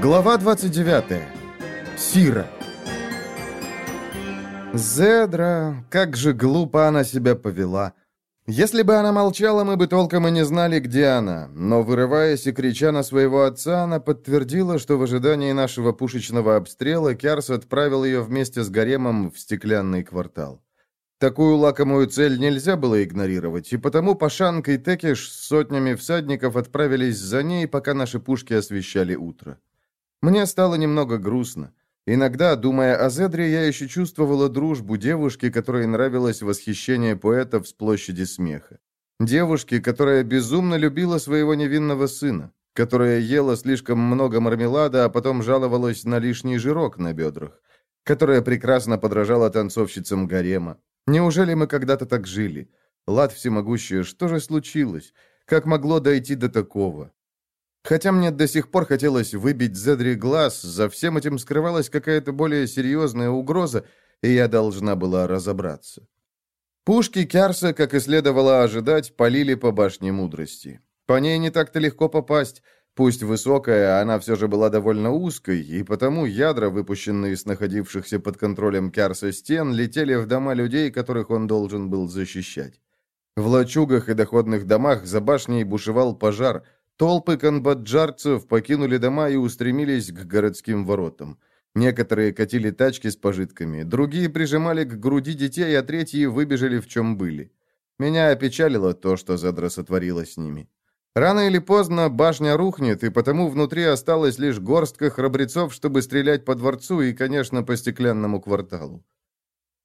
Глава 29. Сира. Зедра, как же глупо она себя повела. Если бы она молчала, мы бы толком и не знали, где она. Но, вырываясь и крича на своего отца, она подтвердила, что в ожидании нашего пушечного обстрела Кярс отправил ее вместе с гаремом в стеклянный квартал. Такую лакомую цель нельзя было игнорировать, и потому Пашанка и Текиш с сотнями всадников отправились за ней, пока наши пушки освещали утро. Мне стало немного грустно. Иногда, думая о Зедре, я еще чувствовала дружбу девушки, которой нравилось восхищение поэтов с площади смеха. Девушки, которая безумно любила своего невинного сына, которая ела слишком много мармелада, а потом жаловалась на лишний жирок на бедрах, которая прекрасно подражала танцовщицам гарема. Неужели мы когда-то так жили? Лад всемогущая, что же случилось? Как могло дойти до такого? Хотя мне до сих пор хотелось выбить Зедри глаз, за всем этим скрывалась какая-то более серьезная угроза, и я должна была разобраться. Пушки Кярса, как и следовало ожидать, полили по башне мудрости. По ней не так-то легко попасть. Пусть высокая, она все же была довольно узкой, и потому ядра, выпущенные с находившихся под контролем Кярса стен, летели в дома людей, которых он должен был защищать. В лачугах и доходных домах за башней бушевал пожар – Толпы канбаджарцев покинули дома и устремились к городским воротам. Некоторые катили тачки с пожитками, другие прижимали к груди детей, а третьи выбежали в чем были. Меня опечалило то, что Зедра сотворила с ними. Рано или поздно башня рухнет, и потому внутри осталась лишь горстка храбрецов, чтобы стрелять по дворцу и, конечно, по стеклянному кварталу.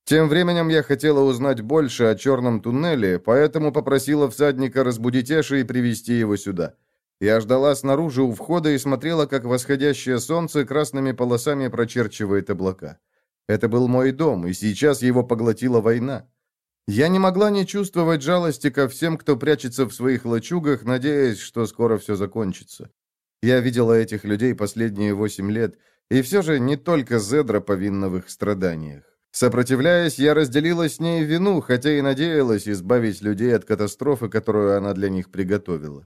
Тем временем я хотела узнать больше о черном туннеле, поэтому попросила всадника разбудить Эша и привести его сюда. Я ждала снаружи у входа и смотрела, как восходящее солнце красными полосами прочерчивает облака. Это был мой дом, и сейчас его поглотила война. Я не могла не чувствовать жалости ко всем, кто прячется в своих лачугах, надеясь, что скоро все закончится. Я видела этих людей последние восемь лет, и все же не только Зедра повинна в их страданиях. Сопротивляясь, я разделила с ней вину, хотя и надеялась избавить людей от катастрофы, которую она для них приготовила.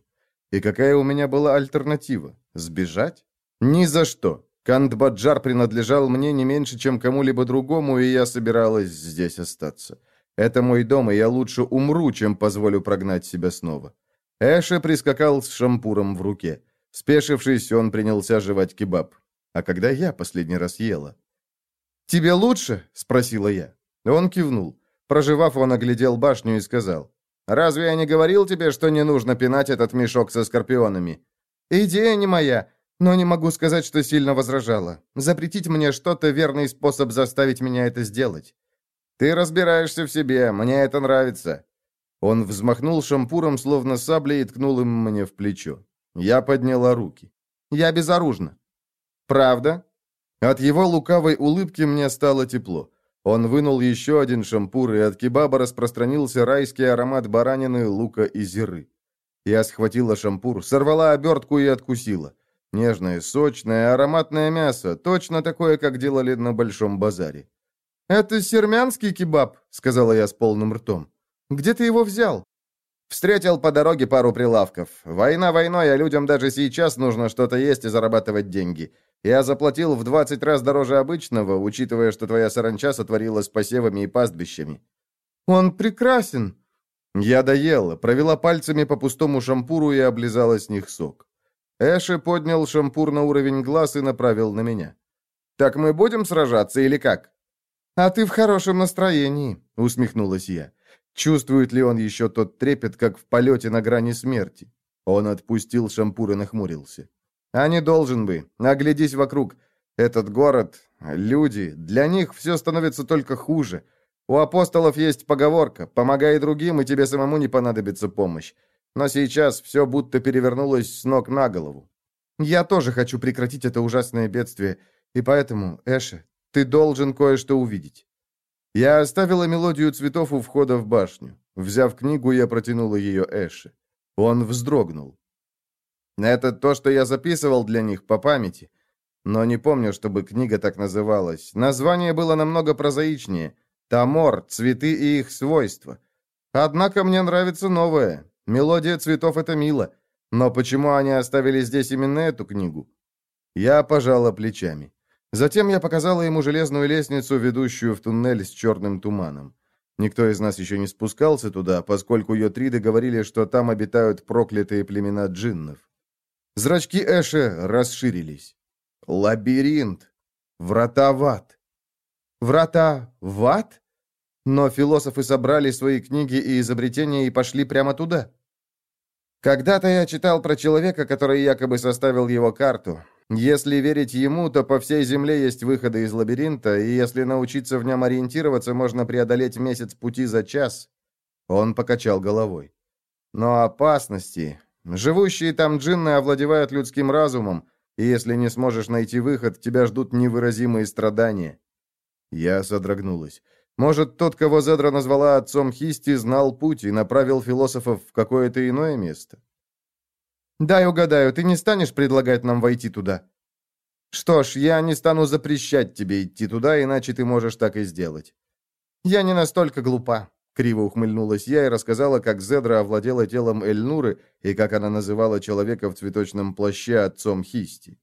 И какая у меня была альтернатива? Сбежать? Ни за что. Кандбаджар принадлежал мне не меньше, чем кому-либо другому, и я собиралась здесь остаться. Это мой дом, и я лучше умру, чем позволю прогнать себя снова. Эша прискакал с шампуром в руке. Спешившись, он принялся жевать кебаб. А когда я последний раз ела? «Тебе лучше?» — спросила я. Он кивнул. Проживав, он оглядел башню и сказал. Разве я не говорил тебе, что не нужно пинать этот мешок со скорпионами? Идея не моя, но не могу сказать, что сильно возражала. Запретить мне что-то — верный способ заставить меня это сделать. Ты разбираешься в себе, мне это нравится. Он взмахнул шампуром, словно саблей, и ткнул им мне в плечо. Я подняла руки. Я безоружна. Правда? От его лукавой улыбки мне стало тепло. Он вынул еще один шампур, и от кебаба распространился райский аромат баранины, лука и зиры. Я схватила шампур, сорвала обертку и откусила. Нежное, сочное, ароматное мясо, точно такое, как делали на Большом базаре. «Это сермянский кебаб», — сказала я с полным ртом. «Где ты его взял?» Встретил по дороге пару прилавков. Война войной, а людям даже сейчас нужно что-то есть и зарабатывать деньги. Я заплатил в 20 раз дороже обычного, учитывая, что твоя саранча сотворила с посевами и пастбищами». «Он прекрасен!» Я доела, провела пальцами по пустому шампуру и облизала с них сок. Эши поднял шампур на уровень глаз и направил на меня. «Так мы будем сражаться или как?» «А ты в хорошем настроении», — усмехнулась я. Чувствует ли он еще тот трепет, как в полете на грани смерти? Он отпустил шампур и нахмурился. А не должен бы. Оглядись вокруг. Этот город, люди, для них все становится только хуже. У апостолов есть поговорка «Помогай другим, и тебе самому не понадобится помощь». Но сейчас все будто перевернулось с ног на голову. Я тоже хочу прекратить это ужасное бедствие, и поэтому, Эша, ты должен кое-что увидеть. Я оставила мелодию цветов у входа в башню. Взяв книгу, я протянула ее Эше. Он вздрогнул. Это то, что я записывал для них по памяти. Но не помню, чтобы книга так называлась. Название было намного прозаичнее. Тамор, цветы и их свойства. Однако мне нравится новое. Мелодия цветов — это мило. Но почему они оставили здесь именно эту книгу? Я пожала плечами. Затем я показала ему железную лестницу, ведущую в туннель с черным туманом. Никто из нас еще не спускался туда, поскольку йотриды говорили, что там обитают проклятые племена джиннов. Зрачки Эши расширились. Лабиринт. Врата в ад. Врата в ад? Но философы собрали свои книги и изобретения и пошли прямо туда. Когда-то я читал про человека, который якобы составил его карту. Если верить ему, то по всей Земле есть выходы из лабиринта, и если научиться в нем ориентироваться, можно преодолеть месяц пути за час. Он покачал головой. Но опасности... Живущие там джинны овладевают людским разумом, и если не сможешь найти выход, тебя ждут невыразимые страдания. Я содрогнулась. Может, тот, кого Зедра назвала отцом Хисти, знал путь и направил философов в какое-то иное место? «Дай угадаю, ты не станешь предлагать нам войти туда?» «Что ж, я не стану запрещать тебе идти туда, иначе ты можешь так и сделать». «Я не настолько глупа», — криво ухмыльнулась я и рассказала, как Зедра овладела телом Эльнуры и как она называла человека в цветочном плаще отцом Хисти.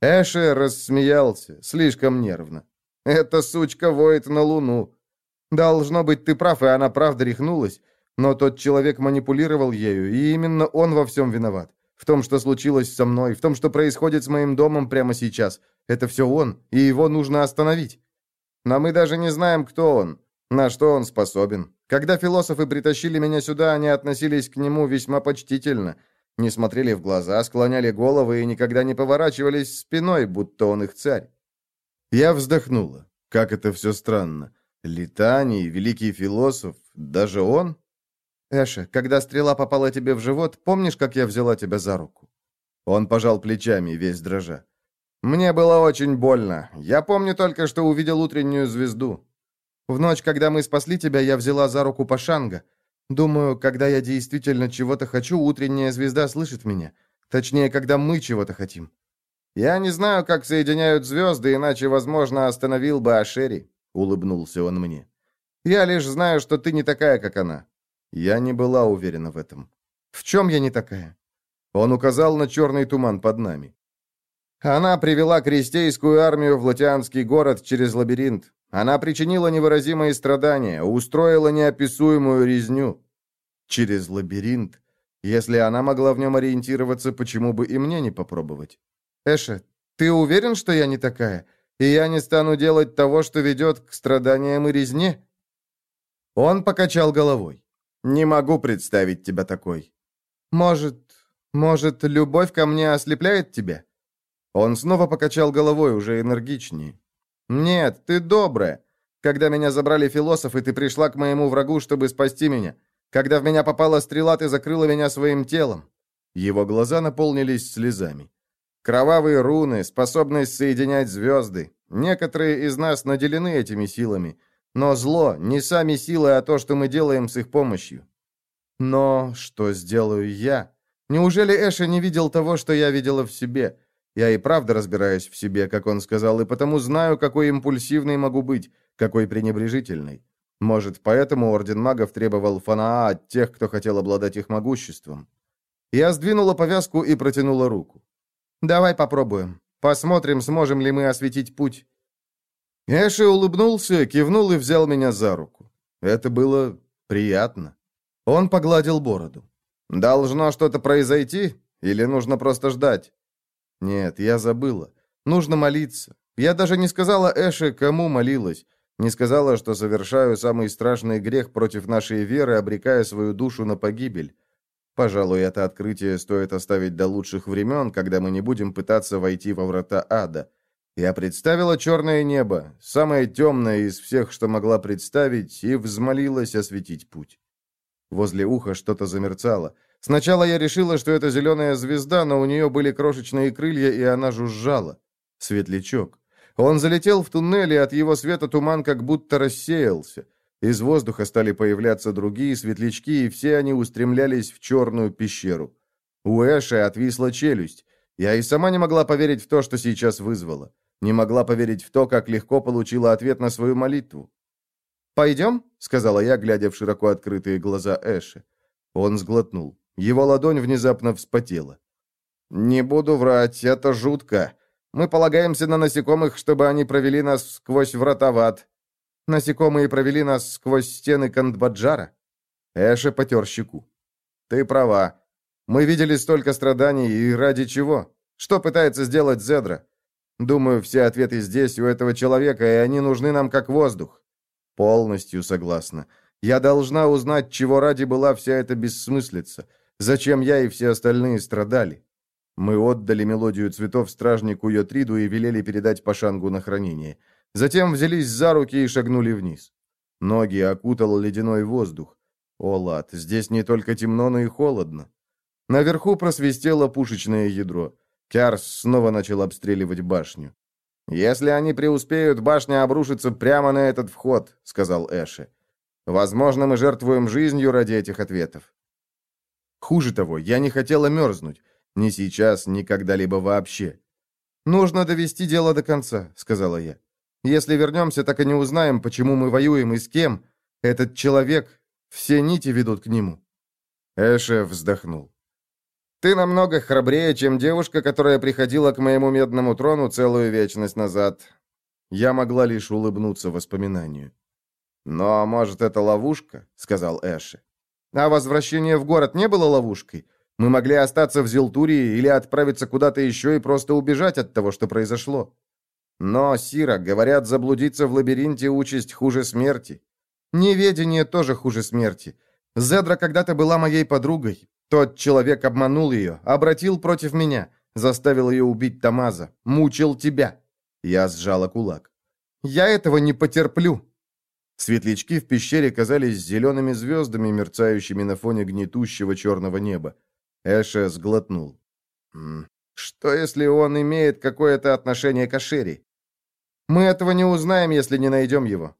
Эше рассмеялся, слишком нервно. «Эта сучка воет на луну. Должно быть, ты прав, и она правда рехнулась, но тот человек манипулировал ею, и именно он во всем виноват. В том, что случилось со мной, в том, что происходит с моим домом прямо сейчас. Это все он, и его нужно остановить. Но мы даже не знаем, кто он, на что он способен. Когда философы притащили меня сюда, они относились к нему весьма почтительно. Не смотрели в глаза, склоняли головы и никогда не поворачивались спиной, будто он их царь. Я вздохнула. Как это все странно. Летаний, великий философ, даже он? «Эша, когда стрела попала тебе в живот, помнишь, как я взяла тебя за руку?» Он пожал плечами, весь дрожа. «Мне было очень больно. Я помню только, что увидел утреннюю звезду. В ночь, когда мы спасли тебя, я взяла за руку Пашанга. Думаю, когда я действительно чего-то хочу, утренняя звезда слышит меня. Точнее, когда мы чего-то хотим. Я не знаю, как соединяют звезды, иначе, возможно, остановил бы Ашери», — улыбнулся он мне. «Я лишь знаю, что ты не такая, как она. Я не была уверена в этом. «В чем я не такая?» Он указал на черный туман под нами. Она привела крестейскую армию в Латианский город через лабиринт. Она причинила невыразимые страдания, устроила неописуемую резню. Через лабиринт. Если она могла в нем ориентироваться, почему бы и мне не попробовать? Эша, ты уверен, что я не такая? И я не стану делать того, что ведет к страданиям и резне? Он покачал головой. Не могу представить тебя такой. Может, может, любовь ко мне ослепляет тебя? Он снова покачал головой, уже энергичнее. Нет, ты добрая. Когда меня забрали философы, ты пришла к моему врагу, чтобы спасти меня. Когда в меня попала стрела, ты закрыла меня своим телом. Его глаза наполнились слезами. Кровавые руны, способность соединять звезды. Некоторые из нас наделены этими силами. Но зло не сами силы, а то, что мы делаем с их помощью. Но что сделаю я? Неужели Эша не видел того, что я видела в себе? Я и правда разбираюсь в себе, как он сказал, и потому знаю, какой импульсивной могу быть, какой пренебрежительной. Может, поэтому Орден Магов требовал фанаа от тех, кто хотел обладать их могуществом. Я сдвинула повязку и протянула руку. «Давай попробуем. Посмотрим, сможем ли мы осветить путь. Эши улыбнулся, кивнул и взял меня за руку. Это было приятно. Он погладил бороду. «Должно что-то произойти? Или нужно просто ждать?» «Нет, я забыла. Нужно молиться. Я даже не сказала Эше, кому молилась. Не сказала, что совершаю самый страшный грех против нашей веры, обрекая свою душу на погибель. Пожалуй, это открытие стоит оставить до лучших времен, когда мы не будем пытаться войти во врата ада. Я представила черное небо, самое темное из всех, что могла представить, и взмолилась осветить путь. Возле уха что-то замерцало. Сначала я решила, что это зеленая звезда, но у нее были крошечные крылья, и она жужжала. Светлячок. Он залетел в туннель, и от его света туман как будто рассеялся. Из воздуха стали появляться другие светлячки, и все они устремлялись в черную пещеру. У Эши отвисла челюсть. Я и сама не могла поверить в то, что сейчас вызвала. Не могла поверить в то, как легко получила ответ на свою молитву. «Пойдем?» — сказала я, глядя в широко открытые глаза Эши. Он сглотнул. Его ладонь внезапно вспотела. «Не буду врать, это жутко. Мы полагаемся на насекомых, чтобы они провели нас сквозь врата в ад. Насекомые провели нас сквозь стены Кандбаджара. Эша потер щеку. Ты права. Мы видели столько страданий, и ради чего? Что пытается сделать Зедра? Думаю, все ответы здесь, у этого человека, и они нужны нам как воздух. Полностью согласна. Я должна узнать, чего ради была вся эта бессмыслица. Зачем я и все остальные страдали. Мы отдали мелодию цветов стражнику Йотриду и велели передать Пашангу на хранение. Затем взялись за руки и шагнули вниз. Ноги окутал ледяной воздух. О, лад, здесь не только темно, но и холодно. Наверху просвистело пушечное ядро. Кярс снова начал обстреливать башню. «Если они преуспеют, башня обрушится прямо на этот вход», — сказал Эши. «Возможно, мы жертвуем жизнью ради этих ответов». Хуже того, я не хотела мерзнуть. Ни сейчас, ни когда-либо вообще. «Нужно довести дело до конца», — сказала я. «Если вернемся, так и не узнаем, почему мы воюем и с кем. Этот человек, все нити ведут к нему». Эше вздохнул. «Ты намного храбрее, чем девушка, которая приходила к моему медному трону целую вечность назад». Я могла лишь улыбнуться воспоминанию. «Но, может, это ловушка?» — сказал Эши. «А возвращение в город не было ловушкой? Мы могли остаться в Зилтурии или отправиться куда-то еще и просто убежать от того, что произошло. Но, Сира, говорят, заблудиться в лабиринте участь хуже смерти. Неведение тоже хуже смерти. Зедра когда-то была моей подругой. Тот человек обманул ее, обратил против меня, заставил ее убить Тамаза, мучил тебя. Я сжала кулак. Я этого не потерплю. Светлячки в пещере казались зелеными звездами, мерцающими на фоне гнетущего черного неба. Эша сглотнул. «Что, если он имеет какое-то отношение к Ашери? Мы этого не узнаем, если не найдем его».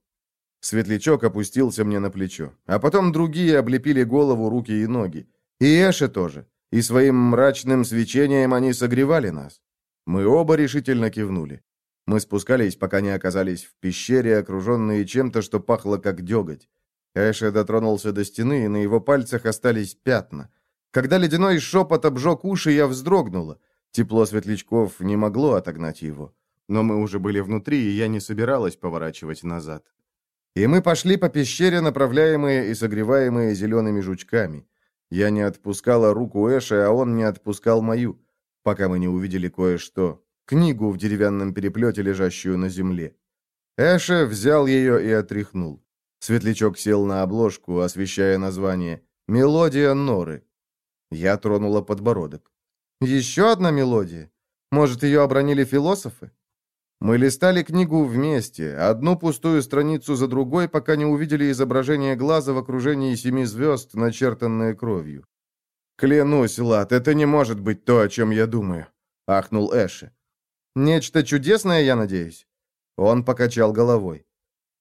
Светлячок опустился мне на плечо, а потом другие облепили голову, руки и ноги. И Эша тоже. И своим мрачным свечением они согревали нас. Мы оба решительно кивнули. Мы спускались, пока не оказались в пещере, окруженные чем-то, что пахло как деготь. Эша дотронулся до стены, и на его пальцах остались пятна — когда ледяной шепот обжег уши, я вздрогнула. Тепло светлячков не могло отогнать его. Но мы уже были внутри, и я не собиралась поворачивать назад. И мы пошли по пещере, направляемые и согреваемые зелеными жучками. Я не отпускала руку Эша, а он не отпускал мою, пока мы не увидели кое-что. Книгу в деревянном переплете, лежащую на земле. Эша взял ее и отряхнул. Светлячок сел на обложку, освещая название «Мелодия Норы». Я тронула подбородок. «Еще одна мелодия? Может, ее обронили философы?» Мы листали книгу вместе, одну пустую страницу за другой, пока не увидели изображение глаза в окружении семи звезд, начертанное кровью. «Клянусь, Лад, это не может быть то, о чем я думаю», — ахнул Эши. «Нечто чудесное, я надеюсь?» Он покачал головой.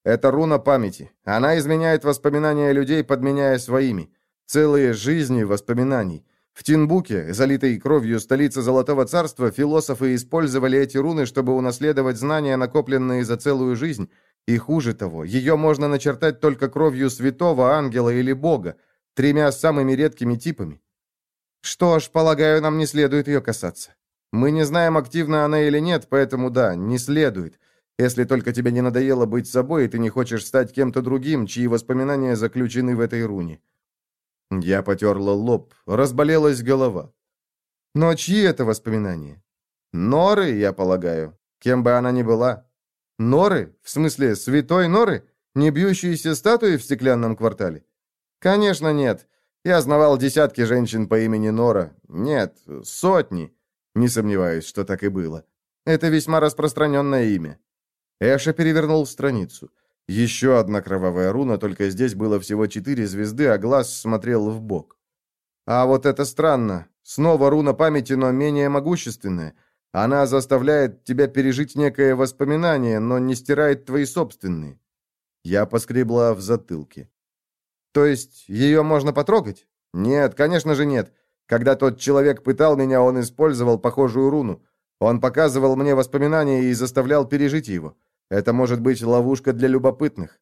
«Это руна памяти. Она изменяет воспоминания людей, подменяя своими. Целые жизни воспоминаний. В Тинбуке, залитой кровью столицы Золотого Царства, философы использовали эти руны, чтобы унаследовать знания, накопленные за целую жизнь. И хуже того, ее можно начертать только кровью святого, ангела или бога, тремя самыми редкими типами. Что ж, полагаю, нам не следует ее касаться. Мы не знаем, активна она или нет, поэтому да, не следует. Если только тебе не надоело быть собой, и ты не хочешь стать кем-то другим, чьи воспоминания заключены в этой руне. Я потерла лоб, разболелась голова. Но чьи это воспоминания? Норы, я полагаю, кем бы она ни была. Норы? В смысле, святой Норы? Не бьющиеся статуи в стеклянном квартале? Конечно, нет. Я знавал десятки женщин по имени Нора. Нет, сотни. Не сомневаюсь, что так и было. Это весьма распространенное имя. Эша перевернул страницу. Еще одна кровавая руна, только здесь было всего четыре звезды, а глаз смотрел в бок. А вот это странно. Снова руна памяти, но менее могущественная. Она заставляет тебя пережить некое воспоминание, но не стирает твои собственные. Я поскребла в затылке. То есть ее можно потрогать? Нет, конечно же нет. Когда тот человек пытал меня, он использовал похожую руну. Он показывал мне воспоминания и заставлял пережить его. Это может быть ловушка для любопытных.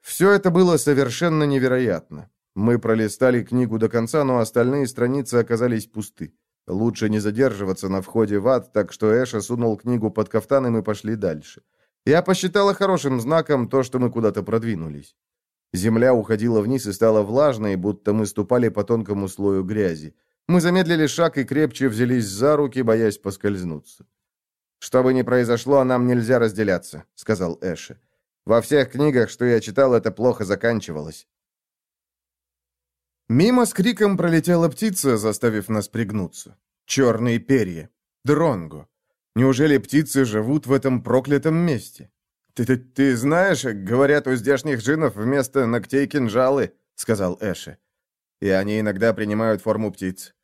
Все это было совершенно невероятно. Мы пролистали книгу до конца, но остальные страницы оказались пусты. Лучше не задерживаться на входе в ад, так что Эша сунул книгу под кафтан, и мы пошли дальше. Я посчитала хорошим знаком то, что мы куда-то продвинулись. Земля уходила вниз и стала влажной, будто мы ступали по тонкому слою грязи. Мы замедлили шаг и крепче взялись за руки, боясь поскользнуться. «Что бы ни произошло, нам нельзя разделяться», — сказал Эши. «Во всех книгах, что я читал, это плохо заканчивалось». Мимо с криком пролетела птица, заставив нас пригнуться. Черные перья. Дронго. Неужели птицы живут в этом проклятом месте? «Ты, ты, ты знаешь, говорят, у здешних джинов вместо ногтей кинжалы», — сказал Эши. «И они иногда принимают форму птиц.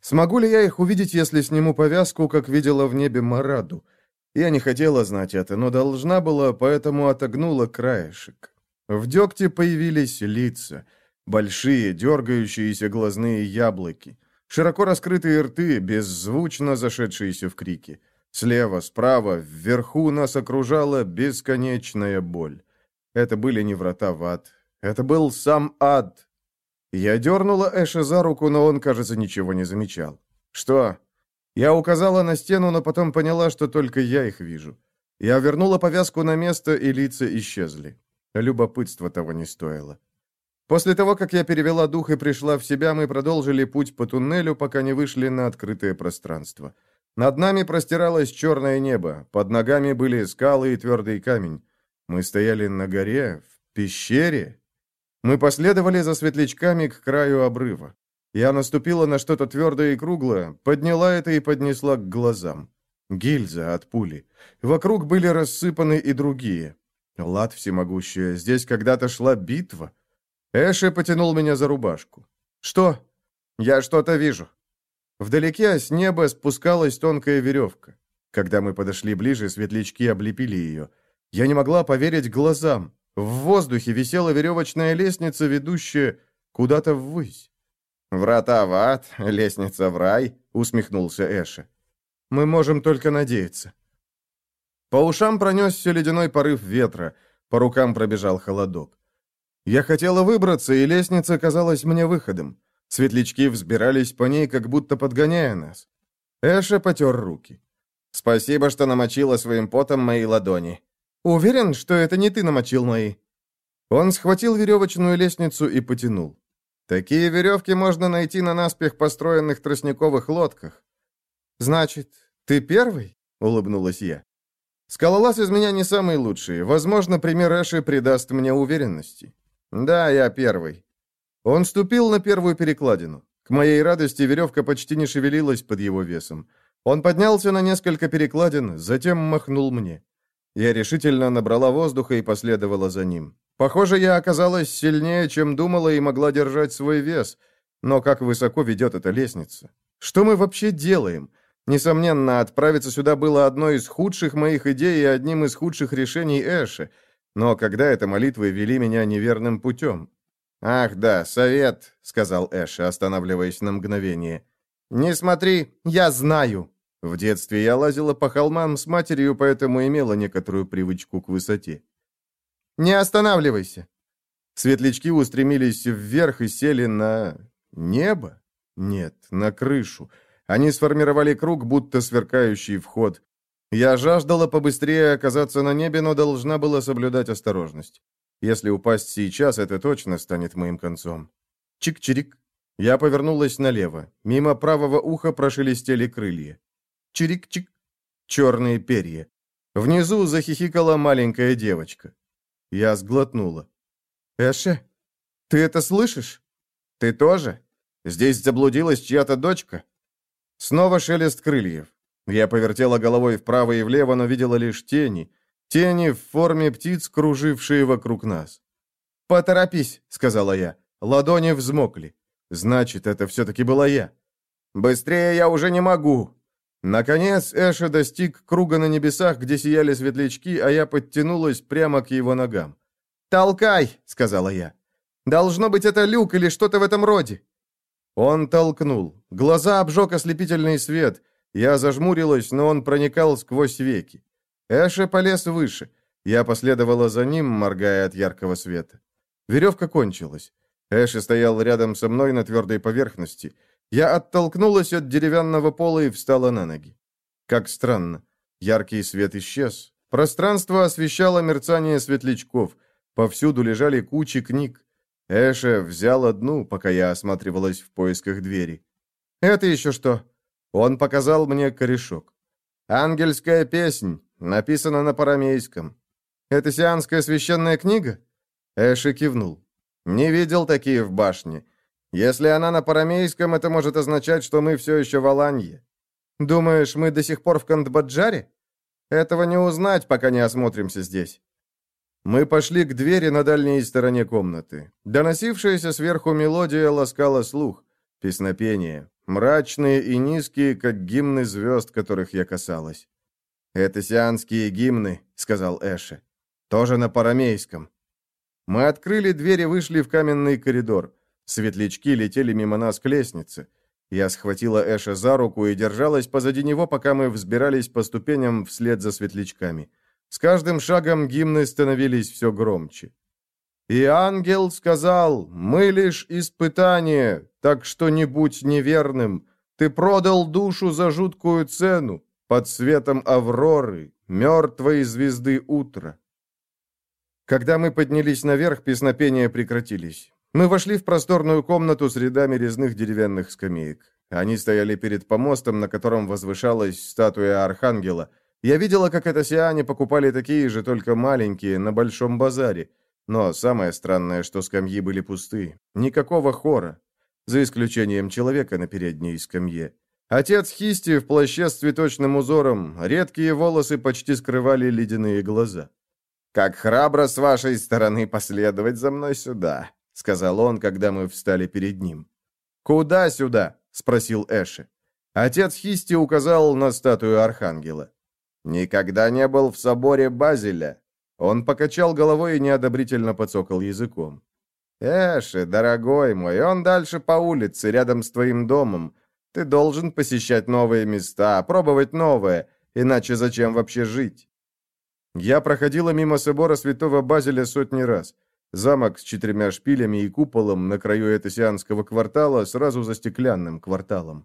Смогу ли я их увидеть, если сниму повязку, как видела в небе Мараду? Я не хотела знать это, но должна была, поэтому отогнула краешек. В дегте появились лица. Большие, дергающиеся глазные яблоки. Широко раскрытые рты, беззвучно зашедшиеся в крики. Слева, справа, вверху нас окружала бесконечная боль. Это были не врата в ад. Это был сам ад, я дернула Эша за руку, но он, кажется, ничего не замечал. «Что?» Я указала на стену, но потом поняла, что только я их вижу. Я вернула повязку на место, и лица исчезли. Любопытство того не стоило. После того, как я перевела дух и пришла в себя, мы продолжили путь по туннелю, пока не вышли на открытое пространство. Над нами простиралось черное небо, под ногами были скалы и твердый камень. Мы стояли на горе, в пещере, мы последовали за светлячками к краю обрыва. Я наступила на что-то твердое и круглое, подняла это и поднесла к глазам. Гильза от пули. Вокруг были рассыпаны и другие. Лад всемогущая, здесь когда-то шла битва. Эши потянул меня за рубашку. «Что?» «Я что-то вижу». Вдалеке с неба спускалась тонкая веревка. Когда мы подошли ближе, светлячки облепили ее. Я не могла поверить глазам. В воздухе висела веревочная лестница, ведущая куда-то ввысь. «Врата в ад, лестница в рай», — усмехнулся Эша. «Мы можем только надеяться». По ушам пронесся ледяной порыв ветра, по рукам пробежал холодок. Я хотела выбраться, и лестница казалась мне выходом. Светлячки взбирались по ней, как будто подгоняя нас. Эша потер руки. «Спасибо, что намочила своим потом мои ладони. «Уверен, что это не ты намочил мои?» Он схватил веревочную лестницу и потянул. «Такие веревки можно найти на наспех построенных тростниковых лодках». «Значит, ты первый?» — улыбнулась я. «Скалолаз из меня не самый лучший. Возможно, пример Эши придаст мне уверенности». «Да, я первый». Он ступил на первую перекладину. К моей радости веревка почти не шевелилась под его весом. Он поднялся на несколько перекладин, затем махнул мне. Я решительно набрала воздуха и последовала за ним. Похоже, я оказалась сильнее, чем думала и могла держать свой вес. Но как высоко ведет эта лестница? Что мы вообще делаем? Несомненно, отправиться сюда было одной из худших моих идей и одним из худших решений Эши. Но когда это молитвы вели меня неверным путем? «Ах, да, совет», — сказал Эши, останавливаясь на мгновение. «Не смотри, я знаю», в детстве я лазила по холмам с матерью, поэтому имела некоторую привычку к высоте. «Не останавливайся!» Светлячки устремились вверх и сели на... небо? Нет, на крышу. Они сформировали круг, будто сверкающий вход. Я жаждала побыстрее оказаться на небе, но должна была соблюдать осторожность. Если упасть сейчас, это точно станет моим концом. Чик-чирик. Я повернулась налево. Мимо правого уха прошелестели крылья. Чирик-чик. Черные перья. Внизу захихикала маленькая девочка. Я сглотнула. «Эше, ты это слышишь? Ты тоже? Здесь заблудилась чья-то дочка?» Снова шелест крыльев. Я повертела головой вправо и влево, но видела лишь тени. Тени в форме птиц, кружившие вокруг нас. «Поторопись», — сказала я. Ладони взмокли. Значит, это все-таки была я. «Быстрее я уже не могу», Наконец Эша достиг круга на небесах, где сияли светлячки, а я подтянулась прямо к его ногам. «Толкай!» — сказала я. «Должно быть, это люк или что-то в этом роде». Он толкнул. Глаза обжег ослепительный свет. Я зажмурилась, но он проникал сквозь веки. Эша полез выше. Я последовала за ним, моргая от яркого света. Веревка кончилась. Эша стоял рядом со мной на твердой поверхности. Я оттолкнулась от деревянного пола и встала на ноги. Как странно. Яркий свет исчез. Пространство освещало мерцание светлячков. Повсюду лежали кучи книг. Эша взял одну, пока я осматривалась в поисках двери. «Это еще что?» Он показал мне корешок. «Ангельская песнь. Написано на парамейском. Это сианская священная книга?» Эши кивнул. «Не видел такие в башне. Если она на парамейском, это может означать, что мы все еще в Аланье. Думаешь, мы до сих пор в Кандбаджаре? Этого не узнать, пока не осмотримся здесь». Мы пошли к двери на дальней стороне комнаты. Доносившаяся сверху мелодия ласкала слух. Песнопение. Мрачные и низкие, как гимны звезд, которых я касалась. «Это сианские гимны», — сказал Эше. «Тоже на парамейском». Мы открыли дверь и вышли в каменный коридор. Светлячки летели мимо нас к лестнице. Я схватила Эша за руку и держалась позади него, пока мы взбирались по ступеням вслед за светлячками. С каждым шагом гимны становились все громче. «И ангел сказал, мы лишь испытание, так что не будь неверным. Ты продал душу за жуткую цену, под светом авроры, мертвой звезды утра». Когда мы поднялись наверх, песнопения прекратились. Мы вошли в просторную комнату с рядами резных деревянных скамеек. Они стояли перед помостом, на котором возвышалась статуя архангела – я видела, как это сиане покупали такие же, только маленькие, на большом базаре. Но самое странное, что скамьи были пусты. Никакого хора. За исключением человека на передней скамье. Отец Хисти в плаще с цветочным узором, редкие волосы почти скрывали ледяные глаза. «Как храбро с вашей стороны последовать за мной сюда», — сказал он, когда мы встали перед ним. «Куда сюда?» — спросил Эши. Отец Хисти указал на статую архангела. «Никогда не был в соборе Базеля». Он покачал головой и неодобрительно подсокал языком. «Эши, дорогой мой, он дальше по улице, рядом с твоим домом. Ты должен посещать новые места, пробовать новое, иначе зачем вообще жить?» Я проходила мимо собора святого Базеля сотни раз. Замок с четырьмя шпилями и куполом на краю этосианского квартала, сразу за стеклянным кварталом.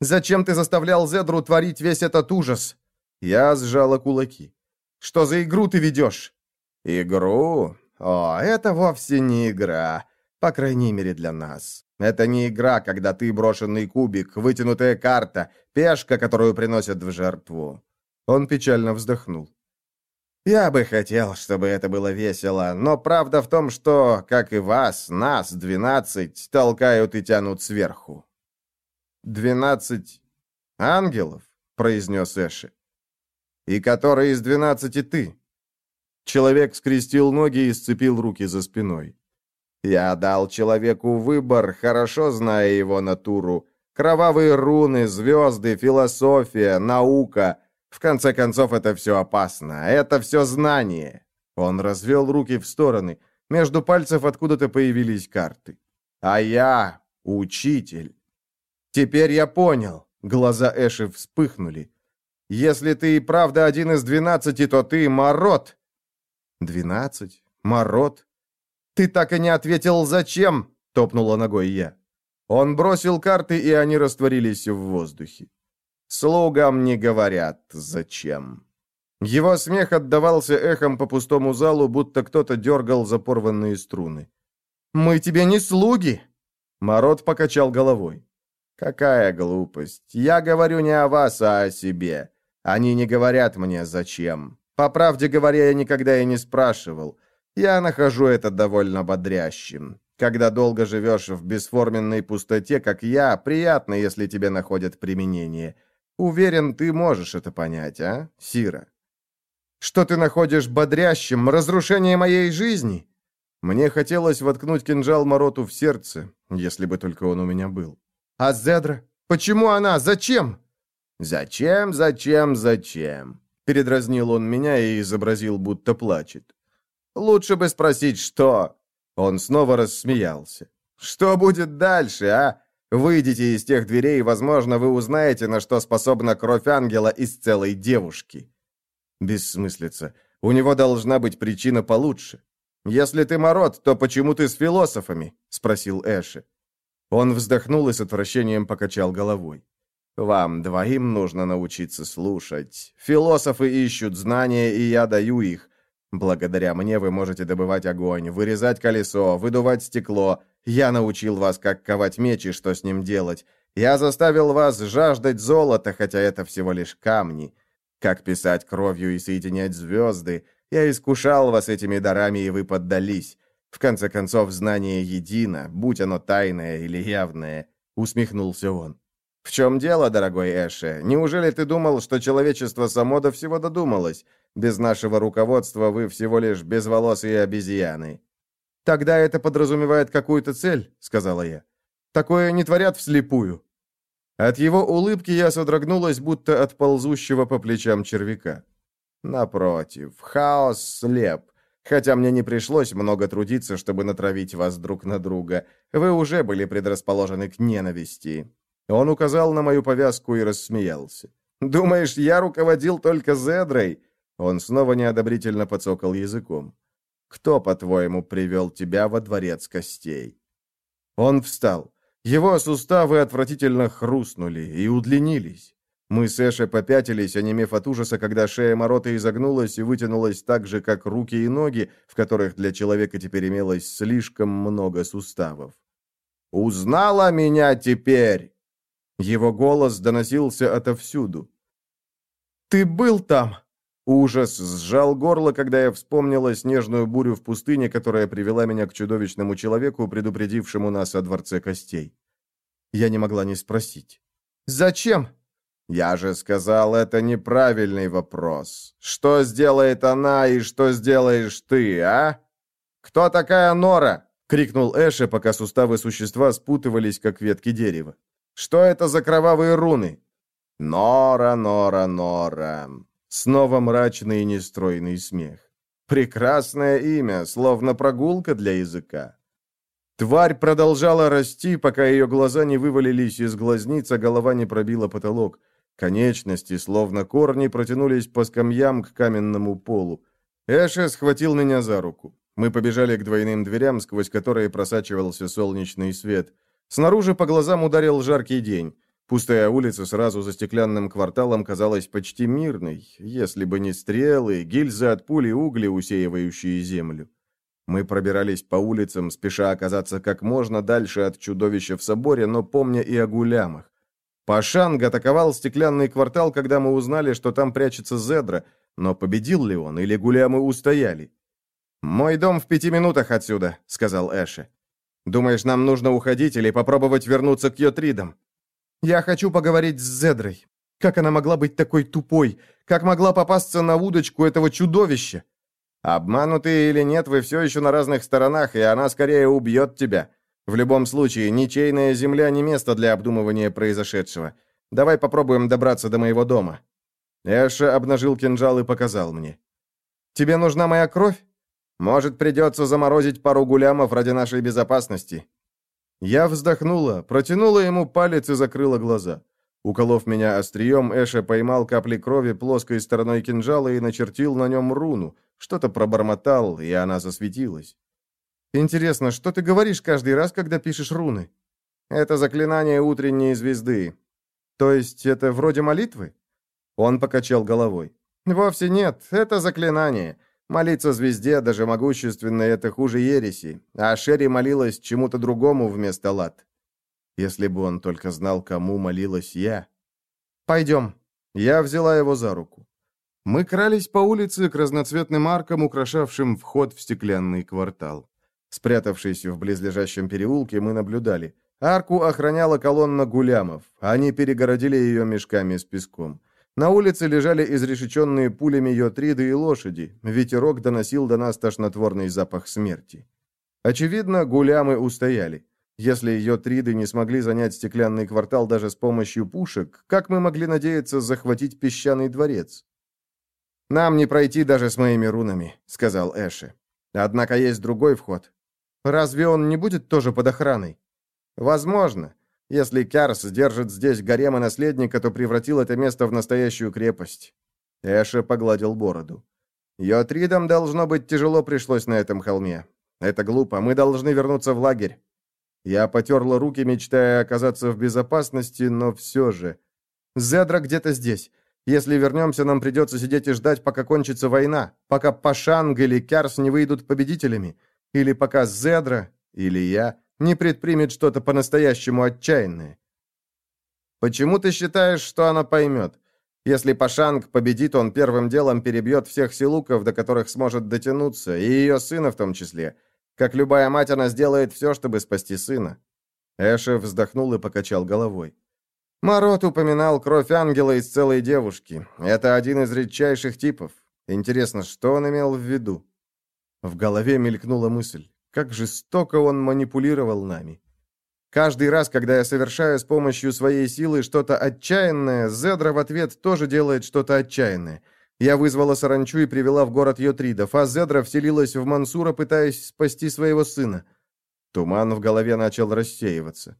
«Зачем ты заставлял Зедру творить весь этот ужас?» Я сжала кулаки. «Что за игру ты ведешь?» «Игру? О, это вовсе не игра. По крайней мере, для нас. Это не игра, когда ты брошенный кубик, вытянутая карта, пешка, которую приносят в жертву». Он печально вздохнул. «Я бы хотел, чтобы это было весело, но правда в том, что, как и вас, нас, двенадцать, толкают и тянут сверху». «Двенадцать ангелов?» — произнес Эши и который из двенадцати ты». Человек скрестил ноги и сцепил руки за спиной. «Я дал человеку выбор, хорошо зная его натуру. Кровавые руны, звезды, философия, наука. В конце концов, это все опасно. Это все знание». Он развел руки в стороны. Между пальцев откуда-то появились карты. «А я учитель». «Теперь я понял». Глаза Эши вспыхнули. Если ты и правда один из двенадцати, то ты Марот». «Двенадцать? Марот?» «Ты так и не ответил, зачем?» — топнула ногой я. Он бросил карты, и они растворились в воздухе. «Слугам не говорят, зачем». Его смех отдавался эхом по пустому залу, будто кто-то дергал за порванные струны. «Мы тебе не слуги!» Марот покачал головой. «Какая глупость! Я говорю не о вас, а о себе. Они не говорят мне, зачем. По правде говоря, я никогда и не спрашивал. Я нахожу это довольно бодрящим. Когда долго живешь в бесформенной пустоте, как я, приятно, если тебе находят применение. Уверен, ты можешь это понять, а, Сира? Что ты находишь бодрящим? Разрушение моей жизни? Мне хотелось воткнуть кинжал Мороту в сердце, если бы только он у меня был. А Зедра? Почему она? Зачем? «Зачем, зачем, зачем?» Передразнил он меня и изобразил, будто плачет. «Лучше бы спросить, что...» Он снова рассмеялся. «Что будет дальше, а? Выйдите из тех дверей, возможно, вы узнаете, на что способна кровь ангела из целой девушки». Бессмыслица. У него должна быть причина получше. «Если ты мород, то почему ты с философами?» — спросил Эши. Он вздохнул и с отвращением покачал головой. «Вам двоим нужно научиться слушать. Философы ищут знания, и я даю их. Благодаря мне вы можете добывать огонь, вырезать колесо, выдувать стекло. Я научил вас, как ковать меч и что с ним делать. Я заставил вас жаждать золота, хотя это всего лишь камни. Как писать кровью и соединять звезды. Я искушал вас этими дарами, и вы поддались. В конце концов, знание едино, будь оно тайное или явное», — усмехнулся он. «В чем дело, дорогой Эше? Неужели ты думал, что человечество само до всего додумалось? Без нашего руководства вы всего лишь безволосые обезьяны». «Тогда это подразумевает какую-то цель», — сказала я. «Такое не творят вслепую». От его улыбки я содрогнулась, будто от ползущего по плечам червяка. Напротив, хаос слеп. Хотя мне не пришлось много трудиться, чтобы натравить вас друг на друга. Вы уже были предрасположены к ненависти. Он указал на мою повязку и рассмеялся. «Думаешь, я руководил только Зедрой?» Он снова неодобрительно подсокал языком. «Кто, по-твоему, привел тебя во дворец костей?» Он встал. Его суставы отвратительно хрустнули и удлинились. Мы с Эшей попятились, онемев от ужаса, когда шея Морота изогнулась и вытянулась так же, как руки и ноги, в которых для человека теперь имелось слишком много суставов. «Узнала меня теперь!» Его голос доносился отовсюду. «Ты был там!» Ужас сжал горло, когда я вспомнила снежную бурю в пустыне, которая привела меня к чудовищному человеку, предупредившему нас о Дворце Костей. Я не могла не спросить. «Зачем?» «Я же сказал, это неправильный вопрос. Что сделает она и что сделаешь ты, а? Кто такая Нора?» — крикнул Эше, пока суставы существа спутывались, как ветки дерева. «Что это за кровавые руны?» «Нора, Нора, Нора. Снова мрачный и нестройный смех. Прекрасное имя, словно прогулка для языка. Тварь продолжала расти, пока ее глаза не вывалились из глазниц, а голова не пробила потолок. Конечности, словно корни, протянулись по скамьям к каменному полу. Эша схватил меня за руку. Мы побежали к двойным дверям, сквозь которые просачивался солнечный свет. Снаружи по глазам ударил жаркий день. Пустая улица сразу за стеклянным кварталом казалась почти мирной, если бы не стрелы, гильзы от пули, угли, усеивающие землю. Мы пробирались по улицам, спеша оказаться как можно дальше от чудовища в соборе, но помня и о гулямах. Пашанг атаковал стеклянный квартал, когда мы узнали, что там прячется Зедра, но победил ли он, или гулямы устояли? «Мой дом в пяти минутах отсюда», — сказал Эши. «Думаешь, нам нужно уходить или попробовать вернуться к Йотридам?» Я хочу поговорить с Зедрой. Как она могла быть такой тупой? Как могла попасться на удочку этого чудовища? Обманутые или нет, вы все еще на разных сторонах, и она скорее убьет тебя. В любом случае, ничейная земля не место для обдумывания произошедшего. Давай попробуем добраться до моего дома». Эша обнажил кинжал и показал мне. «Тебе нужна моя кровь? Может, придется заморозить пару гулямов ради нашей безопасности. Я вздохнула, протянула ему палец и закрыла глаза. Уколов меня острием, Эша поймал капли крови плоской стороной кинжала и начертил на нем руну. Что-то пробормотал, и она засветилась. «Интересно, что ты говоришь каждый раз, когда пишешь руны?» «Это заклинание утренней звезды». «То есть это вроде молитвы?» Он покачал головой. «Вовсе нет, это заклинание. Молиться звезде, даже могущественной, это хуже ереси, а Шерри молилась чему-то другому вместо лад. Если бы он только знал, кому молилась я. «Пойдем». Я взяла его за руку. Мы крались по улице к разноцветным аркам, украшавшим вход в стеклянный квартал. Спрятавшись в близлежащем переулке, мы наблюдали. Арку охраняла колонна гулямов. Они перегородили ее мешками с песком. На улице лежали изрешеченные пулями йотриды и лошади. Ветерок доносил до нас тошнотворный запах смерти. Очевидно, гулямы устояли. Если йотриды не смогли занять стеклянный квартал даже с помощью пушек, как мы могли надеяться захватить песчаный дворец? «Нам не пройти даже с моими рунами», — сказал Эши. «Однако есть другой вход. Разве он не будет тоже под охраной?» «Возможно. Если Кярс держит здесь гарема наследника, то превратил это место в настоящую крепость». Эша погладил бороду. «Йотридам, должно быть, тяжело пришлось на этом холме. Это глупо. Мы должны вернуться в лагерь». Я потерла руки, мечтая оказаться в безопасности, но все же... «Зедра где-то здесь. Если вернемся, нам придется сидеть и ждать, пока кончится война, пока Пашанг или Кярс не выйдут победителями, или пока Зедра, или я, не предпримет что-то по-настоящему отчаянное. Почему ты считаешь, что она поймет? Если Пашанг победит, он первым делом перебьет всех силуков, до которых сможет дотянуться, и ее сына в том числе. Как любая мать, она сделает все, чтобы спасти сына. Эшев вздохнул и покачал головой. Марот упоминал кровь ангела из целой девушки. Это один из редчайших типов. Интересно, что он имел в виду? В голове мелькнула мысль. Как жестоко он манипулировал нами. Каждый раз, когда я совершаю с помощью своей силы что-то отчаянное, Зедра в ответ тоже делает что-то отчаянное. Я вызвала саранчу и привела в город Йотридов, а Зедра вселилась в Мансура, пытаясь спасти своего сына. Туман в голове начал рассеиваться.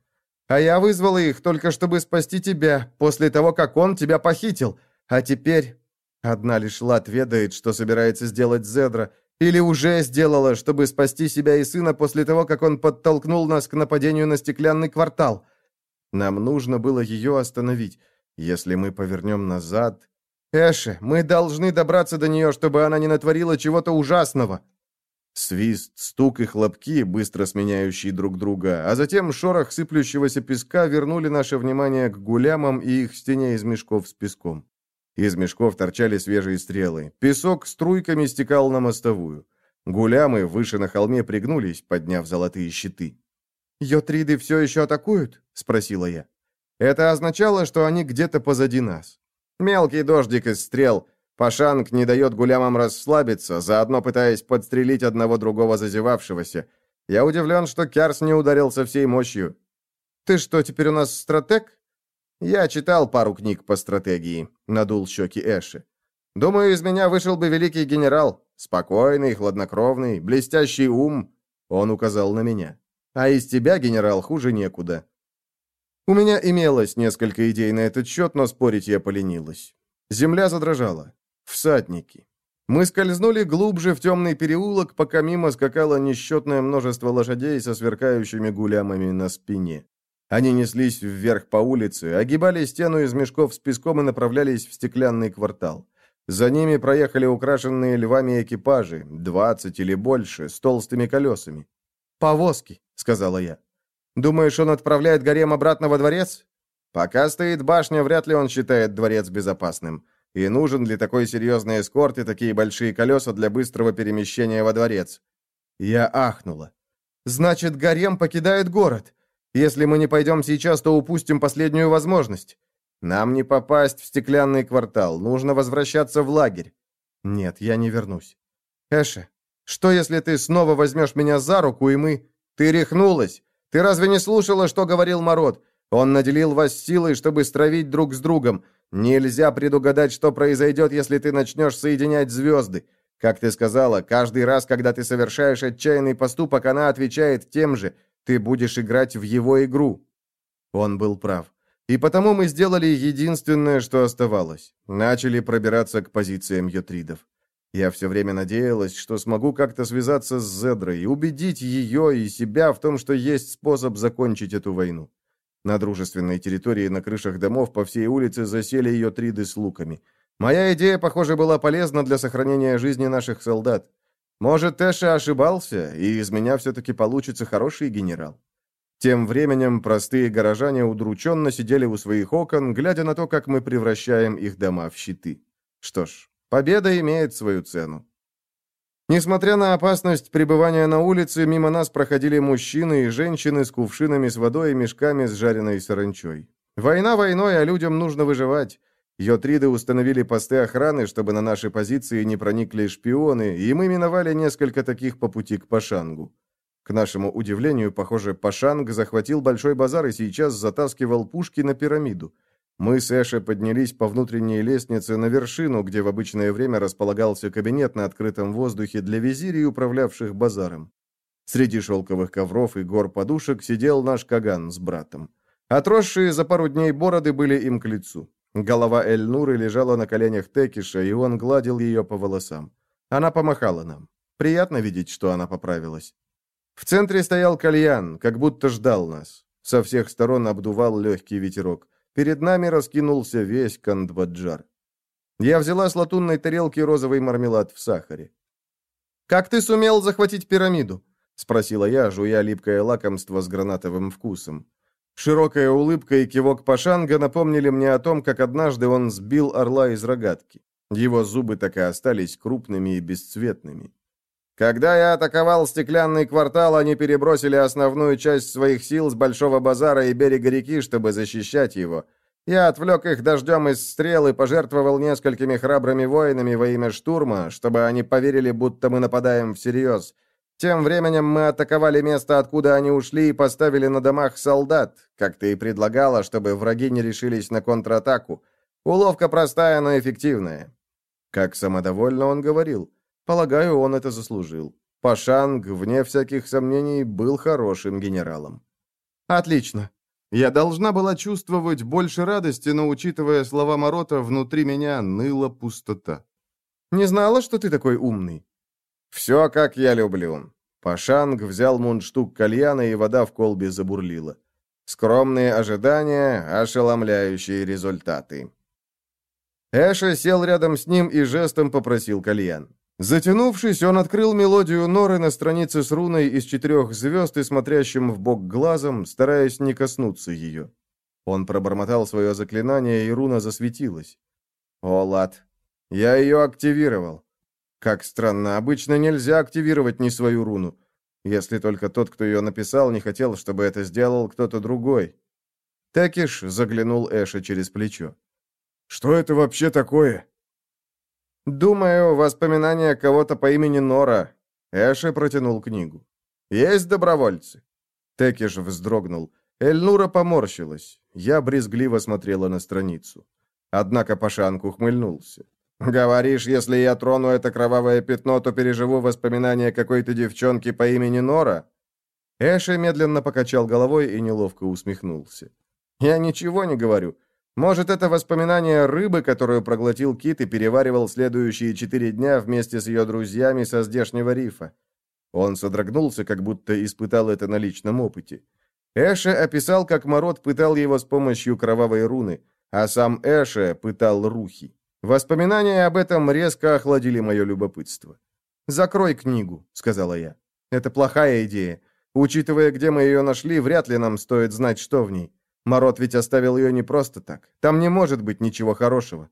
А я вызвала их только чтобы спасти тебя, после того, как он тебя похитил. А теперь... Одна лишь Лат ведает, что собирается сделать Зедра, или уже сделала, чтобы спасти себя и сына после того, как он подтолкнул нас к нападению на стеклянный квартал. Нам нужно было ее остановить. Если мы повернем назад... Эше, мы должны добраться до нее, чтобы она не натворила чего-то ужасного. Свист, стук и хлопки, быстро сменяющие друг друга, а затем шорох сыплющегося песка вернули наше внимание к гулямам и их стене из мешков с песком. Из мешков торчали свежие стрелы. Песок струйками стекал на мостовую. Гулямы выше на холме пригнулись, подняв золотые щиты. «Йотриды все еще атакуют?» — спросила я. Это означало, что они где-то позади нас. Мелкий дождик из стрел — Пашанг не дает гулямам расслабиться, заодно пытаясь подстрелить одного другого зазевавшегося. Я удивлен, что Кярс не ударил со всей мощью. «Ты что, теперь у нас стратег?» «Я читал пару книг по стратегии», — надул щеки Эши. «Думаю, из меня вышел бы великий генерал. Спокойный, хладнокровный, блестящий ум». Он указал на меня. «А из тебя, генерал, хуже некуда». У меня имелось несколько идей на этот счет, но спорить я поленилась. Земля задрожала. Всадники. Мы скользнули глубже в темный переулок, пока мимо скакало несчетное множество лошадей со сверкающими гулямами на спине. Они неслись вверх по улице, огибали стену из мешков с песком и направлялись в стеклянный квартал. За ними проехали украшенные львами экипажи, двадцать или больше, с толстыми колесами. «Повозки», — сказала я. «Думаешь, он отправляет гарем обратно во дворец?» «Пока стоит башня, вряд ли он считает дворец безопасным. И нужен ли такой серьезный эскорт и такие большие колеса для быстрого перемещения во дворец? Я ахнула. Значит, гарем покидает город. Если мы не пойдем сейчас, то упустим последнюю возможность. Нам не попасть в стеклянный квартал. Нужно возвращаться в лагерь. Нет, я не вернусь. Эша, что если ты снова возьмешь меня за руку, и мы... Ты рехнулась. Ты разве не слушала, что говорил Мород? Он наделил вас силой, чтобы стравить друг с другом. Нельзя предугадать, что произойдет, если ты начнешь соединять звезды. Как ты сказала, каждый раз, когда ты совершаешь отчаянный поступок, она отвечает тем же. Ты будешь играть в его игру. Он был прав. И потому мы сделали единственное, что оставалось. Начали пробираться к позициям йотридов. Я все время надеялась, что смогу как-то связаться с Зедрой и убедить ее и себя в том, что есть способ закончить эту войну. На дружественной территории на крышах домов по всей улице засели ее триды с луками. Моя идея, похоже, была полезна для сохранения жизни наших солдат. Может, Тэша ошибался, и из меня все-таки получится хороший генерал. Тем временем простые горожане удрученно сидели у своих окон, глядя на то, как мы превращаем их дома в щиты. Что ж, победа имеет свою цену. Несмотря на опасность пребывания на улице, мимо нас проходили мужчины и женщины с кувшинами с водой и мешками с жареной саранчой. Война войной, а людям нужно выживать. Йотриды установили посты охраны, чтобы на наши позиции не проникли шпионы, и мы миновали несколько таких по пути к Пашангу. К нашему удивлению, похоже, Пашанг захватил большой базар и сейчас затаскивал пушки на пирамиду. Мы с Эшей поднялись по внутренней лестнице на вершину, где в обычное время располагался кабинет на открытом воздухе для визирей, управлявших базаром. Среди шелковых ковров и гор подушек сидел наш Каган с братом. Отросшие за пару дней бороды были им к лицу. Голова Эль-Нуры лежала на коленях Текиша, и он гладил ее по волосам. Она помахала нам. Приятно видеть, что она поправилась. В центре стоял кальян, как будто ждал нас. Со всех сторон обдувал легкий ветерок. Перед нами раскинулся весь Кандбаджар. Я взяла с латунной тарелки розовый мармелад в сахаре. «Как ты сумел захватить пирамиду?» — спросила я, жуя липкое лакомство с гранатовым вкусом. Широкая улыбка и кивок Пашанга напомнили мне о том, как однажды он сбил орла из рогатки. Его зубы так и остались крупными и бесцветными. Когда я атаковал стеклянный квартал, они перебросили основную часть своих сил с Большого базара и берега реки, чтобы защищать его. Я отвлек их дождем из стрел и пожертвовал несколькими храбрыми воинами во имя штурма, чтобы они поверили, будто мы нападаем всерьез. Тем временем мы атаковали место, откуда они ушли, и поставили на домах солдат, как ты и предлагала, чтобы враги не решились на контратаку. Уловка простая, но эффективная. Как самодовольно он говорил. Полагаю, он это заслужил. Пашанг, вне всяких сомнений, был хорошим генералом. Отлично. Я должна была чувствовать больше радости, но, учитывая слова Морота, внутри меня ныла пустота. Не знала, что ты такой умный. Все, как я люблю. Пашанг взял мундштук кальяна, и вода в колбе забурлила. Скромные ожидания, ошеломляющие результаты. Эша сел рядом с ним и жестом попросил кальян. Затянувшись, он открыл мелодию Норы на странице с руной из четырех звезд и смотрящим в бок глазом, стараясь не коснуться ее. Он пробормотал свое заклинание, и руна засветилась. «О, лад! Я ее активировал!» «Как странно, обычно нельзя активировать не свою руну, если только тот, кто ее написал, не хотел, чтобы это сделал кто-то другой». Текиш заглянул Эша через плечо. «Что это вообще такое?» «Думаю, воспоминания кого-то по имени Нора». Эши протянул книгу. «Есть добровольцы?» Текиш вздрогнул. Эльнура поморщилась. Я брезгливо смотрела на страницу. Однако Пашанг ухмыльнулся. «Говоришь, если я трону это кровавое пятно, то переживу воспоминания какой-то девчонки по имени Нора?» Эши медленно покачал головой и неловко усмехнулся. «Я ничего не говорю. Может, это воспоминание рыбы, которую проглотил кит и переваривал следующие четыре дня вместе с ее друзьями со здешнего рифа. Он содрогнулся, как будто испытал это на личном опыте. Эше описал, как Мород пытал его с помощью кровавой руны, а сам Эше пытал Рухи. Воспоминания об этом резко охладили мое любопытство. «Закрой книгу», — сказала я. «Это плохая идея. Учитывая, где мы ее нашли, вряд ли нам стоит знать, что в ней. Мород ведь оставил ее не просто так. Там не может быть ничего хорошего.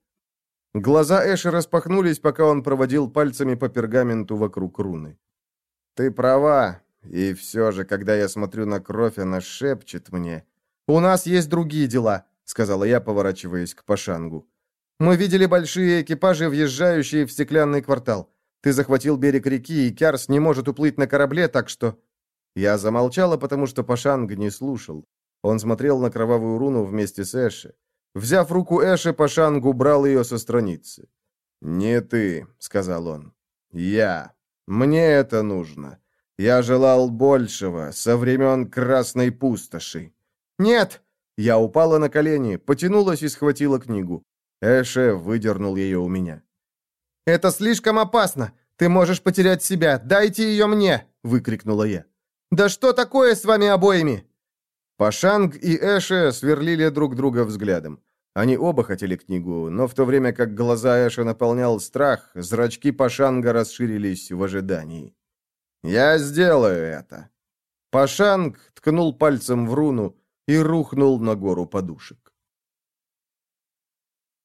Глаза Эши распахнулись, пока он проводил пальцами по пергаменту вокруг руны. «Ты права. И все же, когда я смотрю на кровь, она шепчет мне. «У нас есть другие дела», — сказала я, поворачиваясь к Пашангу. «Мы видели большие экипажи, въезжающие в стеклянный квартал. Ты захватил берег реки, и Кярс не может уплыть на корабле, так что...» Я замолчала, потому что Пашанг не слушал. Он смотрел на кровавую руну вместе с Эши. Взяв руку Эши, Пашанг убрал ее со страницы. «Не ты», — сказал он. «Я. Мне это нужно. Я желал большего со времен Красной Пустоши». «Нет!» Я упала на колени, потянулась и схватила книгу. Эше выдернул ее у меня. «Это слишком опасно! Ты можешь потерять себя! Дайте ее мне!» — выкрикнула я. «Да что такое с вами обоими?» Пашанг и Эше сверлили друг друга взглядом. Они оба хотели книгу, но в то время как глаза Эша наполнял страх, зрачки Пашанга расширились в ожидании. «Я сделаю это!» Пашанг ткнул пальцем в руну и рухнул на гору подушек.